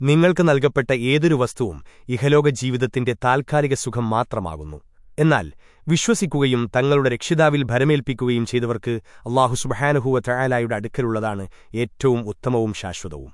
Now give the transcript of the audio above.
നിങ്ങൾക്ക് നൽകപ്പെട്ട ഏതൊരു വസ്തുവും ഇഹലോക ജീവിതത്തിന്റെ താൽക്കാലിക സുഖം മാത്രമാകുന്നു. എന്നാൽ വിശ്വസിക്കുകയും തങ്ങളുടെ രക്ഷിതാവിൽ ഭരമേൽപ്പിക്കുകയും ചെയ്തവർക്ക് അള്ളാഹു സുബഹാനുഹൂവ ചായാലായുടെ അടുക്കലുള്ളതാണ് ഏറ്റവും ഉത്തമവും ശാശ്വതവും.